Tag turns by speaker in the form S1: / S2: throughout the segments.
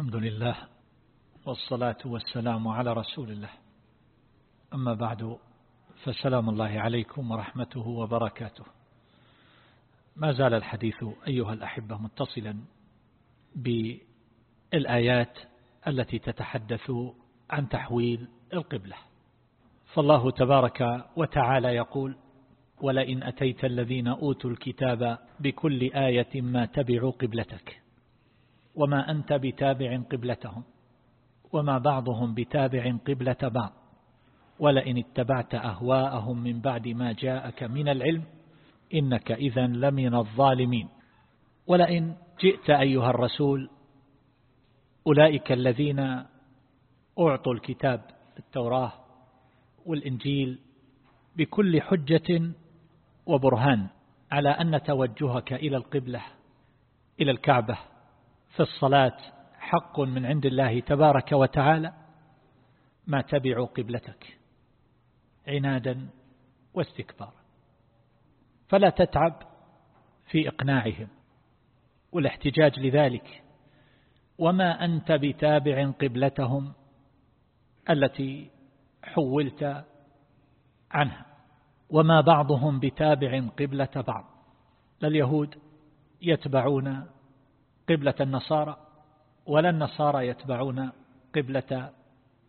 S1: الحمد لله والصلاة والسلام على رسول الله. أما بعد فسلام الله عليكم ورحمته وبركاته. ما زال الحديث أيها الأحبة متصلا بالآيات التي تتحدث عن تحويل القبلة. فالله تبارك وتعالى يقول ولئن أتيت الذين أوتوا الكتاب بكل آية ما تبعوا قبلتك وما أنت بتابع قبلتهم وما بعضهم بتابع قبلة بعض. ولئن اتبعت أهواءهم من بعد ما جاءك من العلم إنك إذا لمن الظالمين. ولئن جئت أيها الرسول أولئك الذين أعطوا الكتاب التوراة والإنجيل بكل حجة وبرهان على أن توجهك إلى القبلة إلى الكعبة. في الصلاة حق من عند الله تبارك وتعالى؟ ما تبعوا قبلتك. عنادا واستكبارا. فلا تتعب في إقناعهم والاحتجاج لذلك. وما أنت بتابع قبلتهم التي حولت عنها. وما بعضهم بتابع قبلة بعض. لا اليهود يتبعون قبلة النصارى ولا النصارى يتبعون قبلة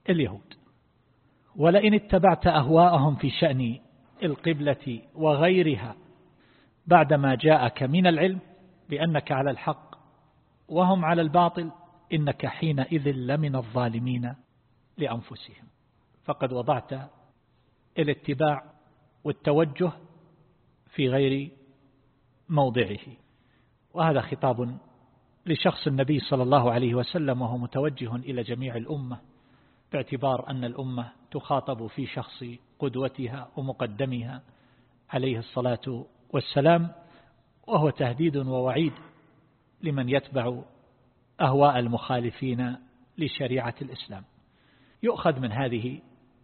S1: اليهود. ولئن اتبعت أهواءهم في شأن القبلة وغيرها بعدما جاءك من العلم بأنك على الحق وهم على الباطل إنك حينئذ لمن الظالمين لأنفسهم. فقد وضعت الاتباع والتوجه في غير موضعه. وهذا خطاب لشخص النبي صلى الله عليه وسلم وهو متوجه إلى جميع الأمة باعتبار أن الأمة تخاطب في شخص قدوتها ومقدمها عليه الصلاة والسلام وهو تهديد ووعيد لمن يتبع أهواء المخالفين لشريعة الإسلام. يؤخذ من هذه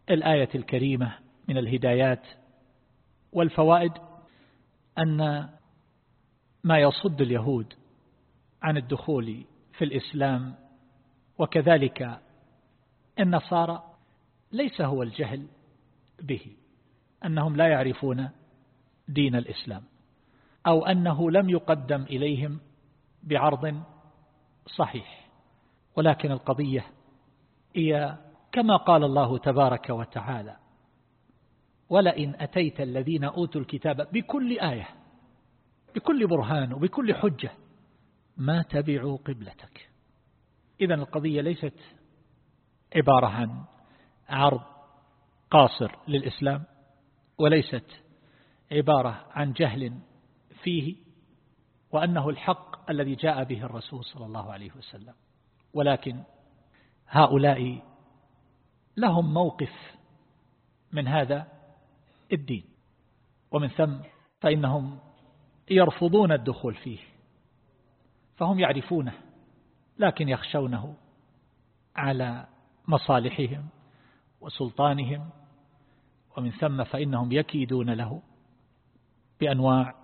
S1: الآية الكريمة من الهدايات والفوائد أن ما يصد اليهود عن الدخول في الإسلام وكذلك النصارى ليس هو الجهل به أنهم لا يعرفون دين الإسلام أو أنه لم يقدم إليهم بعرض صحيح. ولكن القضية هي كما قال الله تبارك وتعالى ولئن أتيت الذين أوتوا الكتاب بكل آية بكل برهان وبكل حجة ما تبعوا قبلتك. إذا القضية ليست عبارة عن عرض قاصر للإسلام وليست عبارة عن جهل فيه وأنه الحق الذي جاء به الرسول صلى الله عليه وسلم. ولكن هؤلاء لهم موقف من هذا الدين. ومن ثم فإنهم يرفضون الدخول فيه. فهم يعرفونه لكن يخشونه على مصالحهم وسلطانهم. ومن ثم فإنهم يكيدون له بأنواع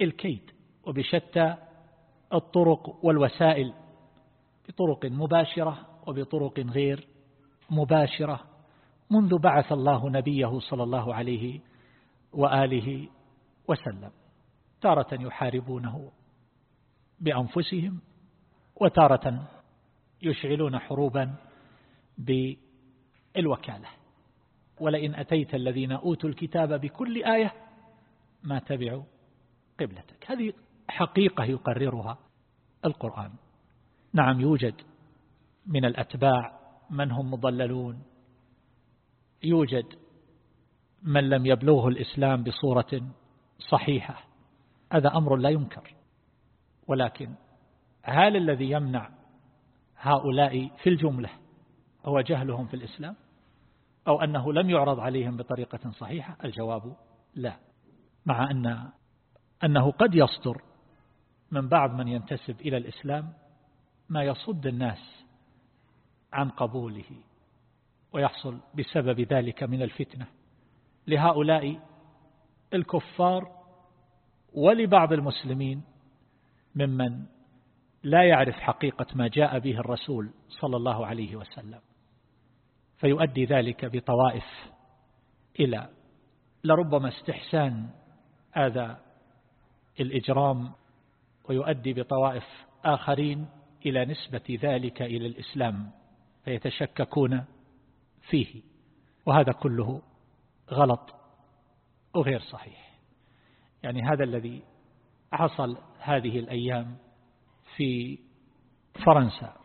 S1: الكيد وبشتى الطرق والوسائل بطرق مباشرة وبطرق غير مباشرة. منذ بعث الله نبيه صلى الله عليه وآله وسلم تارة يحاربونه بأنفسهم وتارة يشعلون حروبا بالوكالة. ولئن أتيت الذين أوتوا الكتاب بكل آية ما تبعوا قبلتك. هذه حقيقة يقررها القرآن. نعم يوجد من الأتباع من هم مضللون. يوجد من لم يبلغه الإسلام بصورة صحيحة. هذا أمر لا ينكر. ولكن هل الذي يمنع هؤلاء في الجملة هو جهلهم في الإسلام؟ أو أنه لم يعرض عليهم بطريقة صحيحة؟ الجواب لا. مع أن أنه قد يصدر من بعض من ينتسب إلى الإسلام ما يصد الناس عن قبوله ويحصل بسبب ذلك من الفتنة. لهؤلاء الكفار ولبعض المسلمين ممن لا يعرف حقيقة ما جاء به الرسول صلى الله عليه وسلم. فيؤدي ذلك بطوائف إلى لربما استحسان هذا الإجرام ويؤدي بطوائف آخرين إلى نسبة ذلك إلى الإسلام فيتشككون فيه. وهذا كله غلط وغير صحيح. يعني هذا الذي حصل هذه الأيام في فرنسا.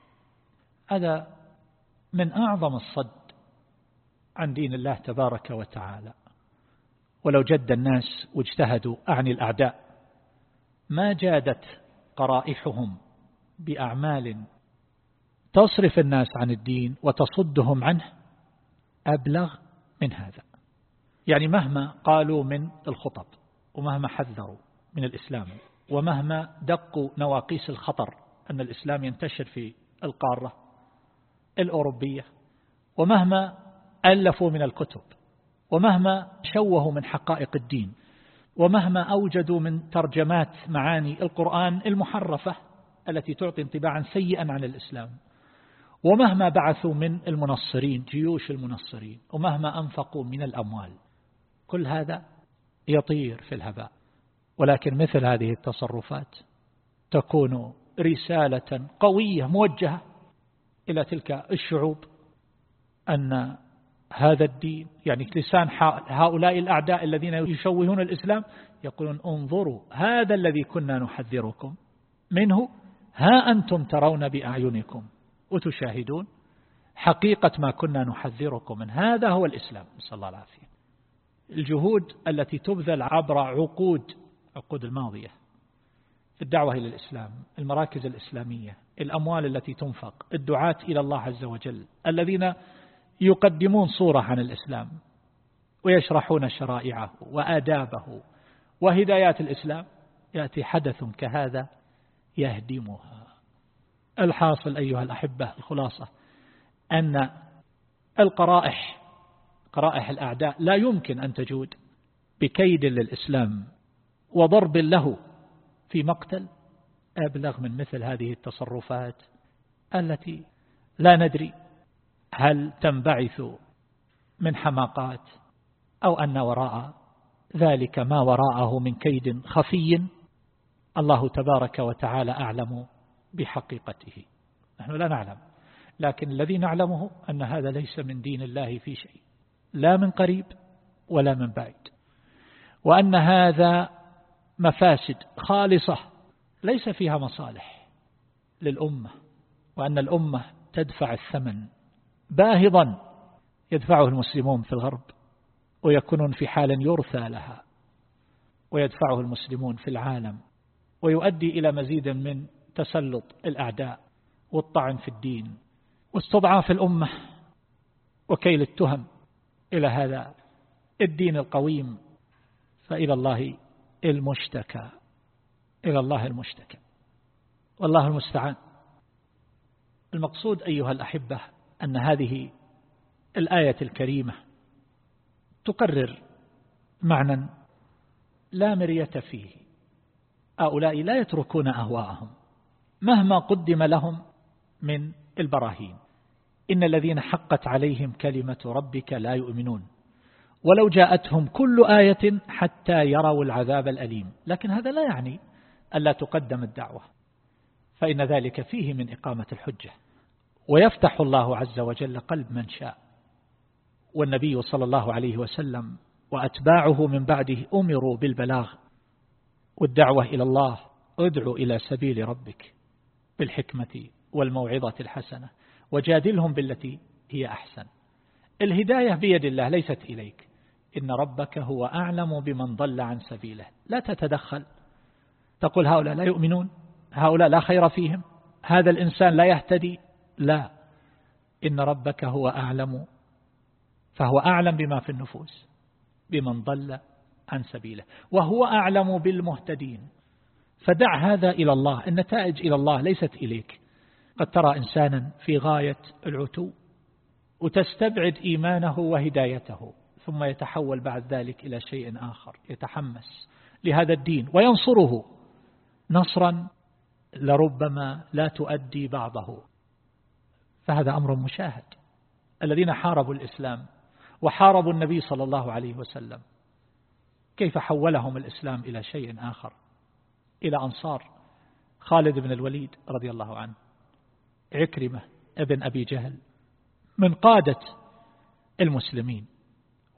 S1: هذا من أعظم الصد عن دين الله تبارك وتعالى. ولو جد الناس واجتهدوا أعني الأعداء ما جادت قرائحهم بأعمال تصرف الناس عن الدين وتصدهم عنه أبلغ من هذا. يعني مهما قالوا من الخطب ومهما حذروا من الإسلام ومهما دقوا نواقيس الخطر أن الإسلام ينتشر في القارة الأوروبية ومهما ألفوا من الكتب ومهما شوهوا من حقائق الدين ومهما أوجدوا من ترجمات معاني القرآن المحرفة التي تعطي انطباعا سيئا عن الإسلام ومهما بعثوا من المنصرين جيوش المنصرين ومهما أنفقوا من الأموال كل هذا يطير في الهباء. ولكن مثل هذه التصرفات تكون رسالة قوية موجهة إلى تلك الشعوب أن هذا الدين يعني لسان هؤلاء الأعداء الذين يشوهون الإسلام يقولون انظروا هذا الذي كنا نحذركم منه ها أنتم ترون بأعينكم وتشاهدون حقيقة ما كنا نحذركم من هذا هو الإسلام نسأل الله العافية. الجهود التي تبذل عبر عقود عقود الماضية. الدعوة إلى الإسلام المراكز الإسلامية الأموال التي تنفق الدعاة إلى الله عز وجل الذين يقدمون صورة عن الإسلام ويشرحون شرائعه وآدابه وهدايات الإسلام يأتي حدث كهذا يهدمها. الحاصل أيها الأحبة الخلاصة أن القرائح قرائح الأعداء لا يمكن أن تجود بكيد للإسلام. وضرب له في مقتل أبلغ من مثل هذه التصرفات التي لا ندري هل تنبعث من حماقات أو أن وراء ذلك ما وراءه من كيد خفي. الله تبارك وتعالى أعلم بحقيقته. نحن لا نعلم لكن الذي نعلمه أن هذا ليس من دين الله في شيء لا من قريب ولا من بعيد وأن هذا مفاسد خالصة ليس فيها مصالح للأمة وأن الأمة تدفع الثمن باهظا يدفعه المسلمون في الغرب ويكونون في حال يرثى لها ويدفعه المسلمون في العالم ويؤدي إلى مزيد من تسلط الأعداء والطعن في الدين واستضعاف الأمة وكيل التهم إلى هذا الدين القويم. فإلى الله المشتكى إلى الله المشتكى والله المستعان. المقصود أيها الأحبة أن هذه الآية الكريمة تقرر معنى لا مرية فيه. هؤلاء لا يتركون أهواءهم مهما قدم لهم من البراهين. إن الذين حقت عليهم كلمة ربك لا يؤمنون. ولو جاءتهم كل آية حتى يروا العذاب الأليم. لكن هذا لا يعني ألا تقدم الدعوة فإن ذلك فيه من إقامة الحجة. ويفتح الله عز وجل قلب من شاء. والنبي صلى الله عليه وسلم وأتباعه من بعده أمروا بالبلاغ. والدعوة إلى الله ادعو إلى سبيل ربك بالحكمة والموعظة الحسنة وجادلهم بالتي هي أحسن. الهداية بيد الله ليست إليك. إن ربك هو أعلم بمن ضل عن سبيله. لا تتدخل. تقول هؤلاء لا يؤمنون. هؤلاء لا خير فيهم. هذا الإنسان لا يهتدي. لا. إن ربك هو أعلم. فهو أعلم بما في النفوس. بمن ضل عن سبيله. وهو أعلم بالمهتدين. فدع هذا إلى الله. النتائج إلى الله ليست إليك. قد ترى إنسانا في غاية العتو. وتستبعد إيمانه وهدايته. ثم يتحول بعد ذلك إلى شيء آخر يتحمس لهذا الدين وينصره. نصرا لربما لا تؤدي بعضه. فهذا أمر مشاهد. الذين حاربوا الإسلام وحاربوا النبي صلى الله عليه وسلم كيف حولهم الإسلام إلى شيء آخر؟ إلى أنصار. خالد بن الوليد رضي الله عنه عكرمة ابن أبي جهل من قادة المسلمين.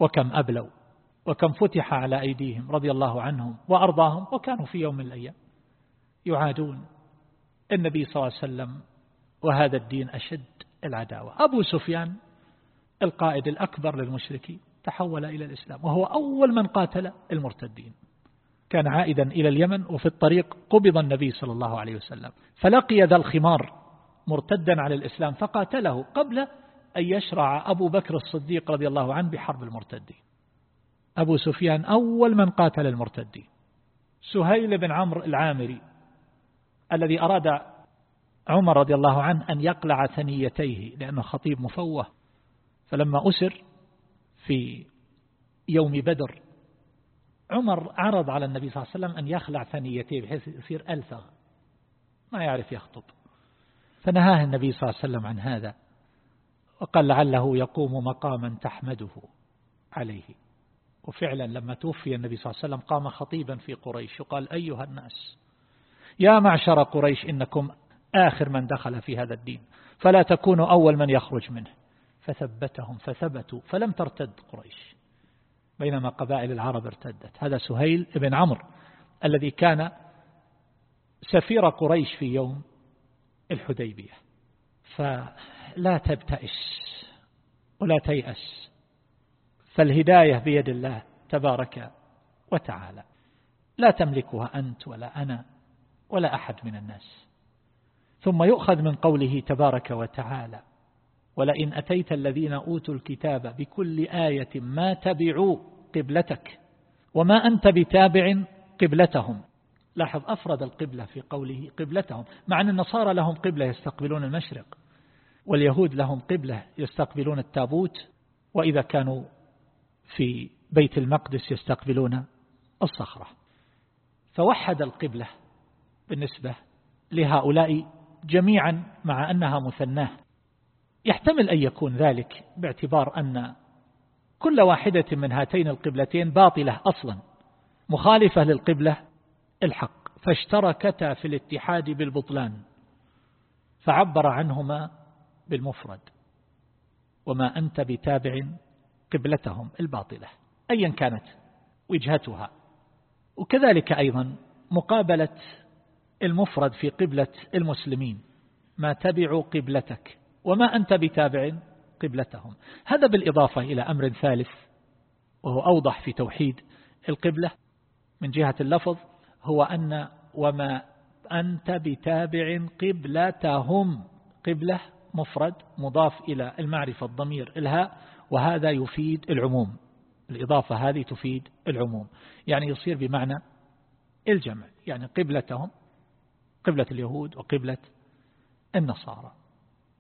S1: وكم أبلوا وكم فتح على أيديهم رضي الله عنهم وأرضاهم وكانوا في يوم من الأيام يعادون. النبي صلى الله عليه وسلم وهذا الدين أشد العداوة. أبو سفيان القائد الأكبر للمشركين تحول إلى الإسلام وهو أول من قاتل المرتدين. كان عائدا إلى اليمن وفي الطريق قبض النبي صلى الله عليه وسلم. فلقي ذا الخمار مرتدا على الإسلام فقاتله قبل أن يشرع أبو بكر الصديق رضي الله عنه بحرب المرتدين. أبو سفيان أول من قاتل المرتدين سهيل بن عمرو العامري الذي أراد عمر رضي الله عنه أن يقلع ثنيتيه لأنه خطيب مفوه. فلما أسر في يوم بدر عمر عرض على النبي صلى الله عليه وسلم أن يخلع ثنيتيه بحيث يصير ألفغ ما يعرف يخطب. فنهاه النبي صلى الله عليه وسلم عن هذا. وقال لعله يقوم مقاما تحمده عليه. وفعلا لما توفي النبي صلى الله عليه وسلم قام خطيبا في قريش. وقال أيها الناس يا معشر قريش إنكم آخر من دخل في هذا الدين فلا تكونوا أول من يخرج منه. فثبتهم فثبتوا فلم ترتد قريش بينما قبائل العرب ارتدت. هذا سهيل بن عمرو الذي كان سفير قريش في يوم الحديبية. فلا تبتئس ولا تيأس فالهداية بيد الله تبارك وتعالى. لا تملكها أنت ولا أنا ولا أحد من الناس. ثم يؤخذ من قوله تبارك وتعالى ولئن أتيت الذين أوتوا الكتاب بكل آية ما تبعوا قبلتك وما أنت بتابع قبلتهم. لاحظ أفرد القبلة في قوله قبلتهم مع أن النصارى لهم قبلة يستقبلون المشرق. واليهود لهم قبلة يستقبلون التابوت وإذا كانوا في بيت المقدس يستقبلون الصخرة. فوحد القبلة بالنسبة لهؤلاء جميعا مع أنها مثناة. يحتمل أن يكون ذلك باعتبار أن كل واحدة من هاتين القبلتين باطلة أصلا مخالفة للقبلة الحق. فاشتركتا في الاتحاد بالبطلان فعبر عنهما بالمفرد. وما أنت بتابع قبلتهم الباطلة أيا كانت وجهتها. وكذلك أيضا مقابلة المفرد في قبلة المسلمين. ما تبعوا قبلتك وما أنت بتابع قبلتهم. هذا بالإضافة إلى أمر ثالث وهو أوضح في توحيد القبلة من جهة اللفظ هو أن وما أنت بتابع قبلتهم قبلة مفرد مضاف إلى المعرفة الضمير الهاء وهذا يفيد العموم. الإضافة هذه تفيد العموم. يعني يصير بمعنى الجمع يعني قبلتهم قبلة اليهود وقبلة النصارى.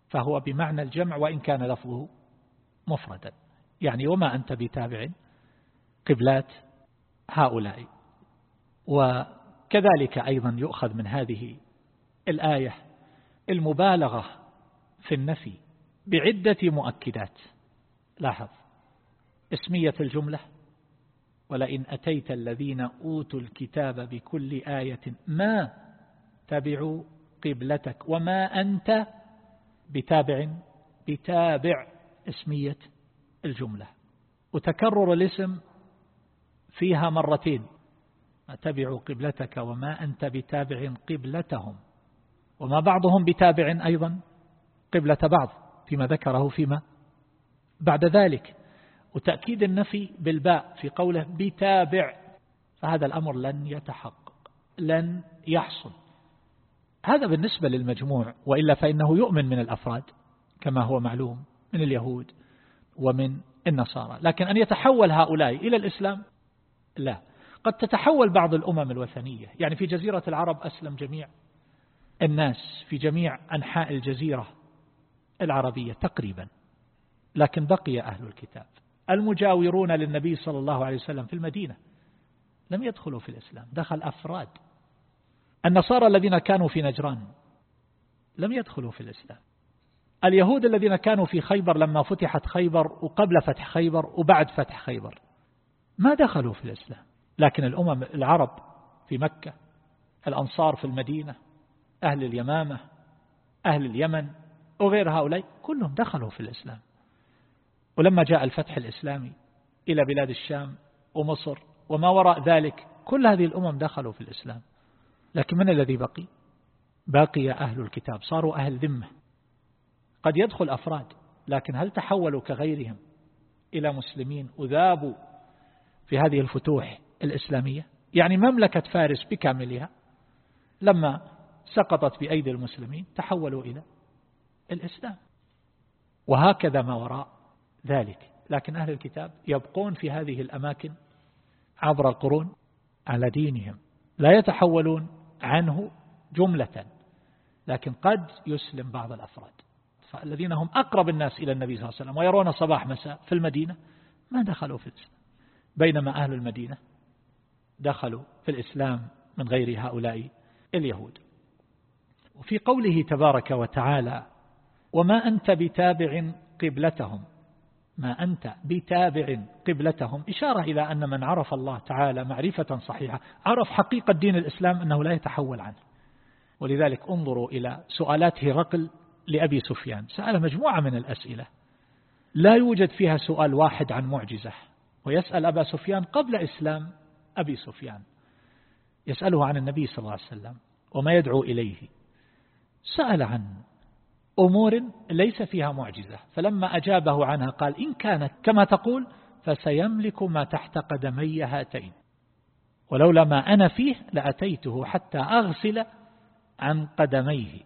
S1: فهو بمعنى الجمع وإن كان لفظه مفردا. يعني وما أنت بتابع قبلات هؤلاء. وكذلك أيضا يؤخذ من هذه الآية المبالغة في النفي بعدة مؤكدات. لاحظ. اسمية الجملة. ولئن أتيت الذين أوتوا الكتاب بكل آية ما تبعوا قبلتك وما أنت بتابع بتابع اسمية الجملة. وتكرر الاسم فيها مرتين. ما تبعوا قبلتك وما أنت بتابع قبلتهم. وما بعضهم بتابع أيضا. قبلة بعض فيما ذكره فيما بعد ذلك وتأكيد النفي بالباء في قوله بتابع فهذا الأمر لن يتحقق لن يحصل. هذا بالنسبة للمجموع وإلا فإنه يؤمن من الأفراد كما هو معلوم من اليهود ومن النصارى. لكن أن يتحول هؤلاء إلى الإسلام لا. قد تتحول بعض الأمم الوثنية يعني في جزيرة العرب أسلم جميع الناس في جميع أنحاء الجزيرة العربية تقريبا لكن بقي أهل الكتاب. المجاورون للنبي صلى الله عليه وسلم في المدينة لم يدخلوا في الإسلام دخل أفراد. النصارى الذين كانوا في نجران لم يدخلوا في الإسلام. اليهود الذين كانوا في خيبر لما فتحت خيبر وقبل فتح خيبر وبعد فتح خيبر ما دخلوا في الإسلام. لكن الأمم العرب في مكة الأنصار في المدينة أهل اليمامة أهل اليمن وغير هؤلاء كلهم دخلوا في الإسلام. ولما جاء الفتح الإسلامي إلى بلاد الشام ومصر وما وراء ذلك كل هذه الأمم دخلوا في الإسلام. لكن من الذي بقي؟ باقي أهل الكتاب. صاروا أهل ذمة. قد يدخل أفراد لكن هل تحولوا كغيرهم إلى مسلمين وذابوا في هذه الفتوح الإسلامية؟ يعني مملكة فارس بكاملها لما سقطت بأيدي المسلمين تحولوا إلى الإسلام. وهكذا ما وراء ذلك. لكن أهل الكتاب يبقون في هذه الأماكن عبر القرون على دينهم. لا يتحولون عنه جملة لكن قد يسلم بعض الأفراد. فالذين هم أقرب الناس إلى النبي صلى الله عليه وسلم ويرون صباح مساء في المدينة ما دخلوا في الإسلام. بينما أهل المدينة دخلوا في الإسلام من غير هؤلاء اليهود. وفي قوله تبارك وتعالى وما أنت بتابع قبلتهم. ما أنت بتابع قبلتهم. إشارة إلى أن من عرف الله تعالى معرفة صحيحة عرف حقيقة دين الإسلام أنه لا يتحول عنه. ولذلك انظروا إلى سؤالات هرقل لأبي سفيان. سأل مجموعة من الأسئلة. لا يوجد فيها سؤال واحد عن معجزة. ويسأل أبا سفيان قبل إسلام أبي سفيان. يسأله عن النبي صلى الله عليه وسلم. وما يدعو إليه. سأل عن أمور ليس فيها معجزة. فلما أجابه عنها قال إن كانت كما تقول فسيملك ما تحت قدمي هاتين. ولولا ما أنا فيه لأتيته حتى أغسل عن قدميه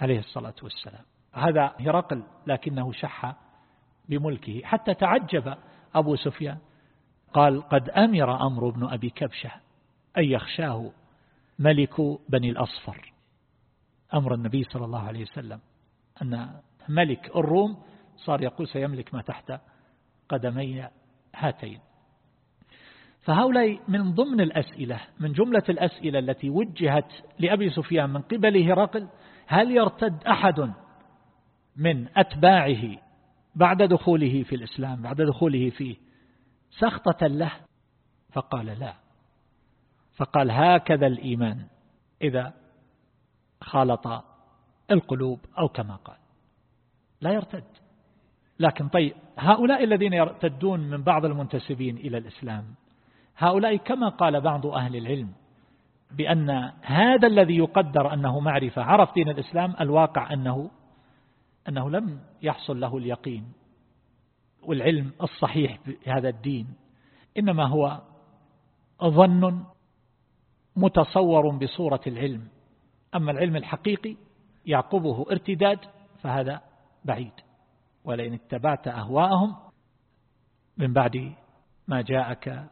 S1: عليه الصلاة والسلام. هذا هرقل لكنه شح بملكه. حتى تعجب أبو سفيان. قال قد أمر أمر بن أبي كبشة أن يخشاه ملك بني الأصفر. أمر النبي صلى الله عليه وسلم. أن ملك الروم صار يقول سيملك ما تحت قدمي هاتين. فهؤلاء من ضمن الأسئلة من جملة الأسئلة التي وجهت لأبي سفيان من قبل هرقل هل يرتد أحد من أتباعه بعد دخوله في الإسلام بعد دخوله فيه سخطة له؟ فقال لا. فقال هكذا الإيمان. إذا خالط القلوب أو كما قال. لا يرتد. لكن طيب هؤلاء الذين يرتدون من بعض المنتسبين إلى الإسلام هؤلاء كما قال بعض أهل العلم بأن هذا الذي يقدر أنه معرفة عرف دين الإسلام الواقع أنه أنه لم يحصل له اليقين والعلم الصحيح بهذا الدين إنما هو ظن متصور بصورة العلم. أما العلم الحقيقي يعقبه ارتداد فهذا بعيد. ولئن اتبعت أهواءهم من بعد ما جاءك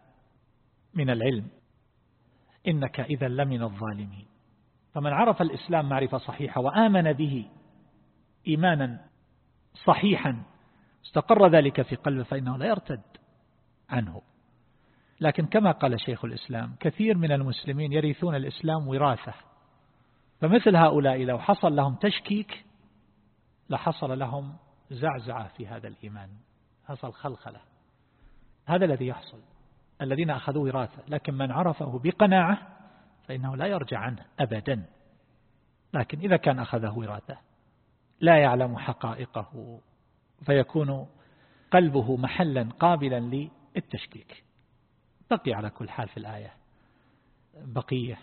S1: من العلم إنك إذا لمن الظالمين. فمن عرف الإسلام معرفة صحيحة وآمن به إيمانا صحيحا استقر ذلك في قلبه فإنه لا يرتد عنه. لكن كما قال شيخ الإسلام كثير من المسلمين يرثون الإسلام وراثة. فمثل هؤلاء لو حصل لهم تشكيك لحصل لهم زعزعة في هذا الإيمان حصل خلخلة. هذا الذي يحصل. الذين أخذوا وراثة لكن من عرفه بقناعة فإنه لا يرجع عنه أبدا. لكن إذا كان أخذه وراثة لا يعلم حقائقه فيكون قلبه محلا قابلا للتشكيك. بقي على كل حال في الآية. بقية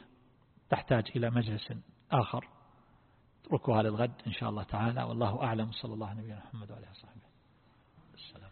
S1: تحتاج إلى مجلس آخر. اتركوها للغد إن شاء الله تعالى والله أعلم. صلى الله عليه وسلم محمد وعليه وصحبه. السلام.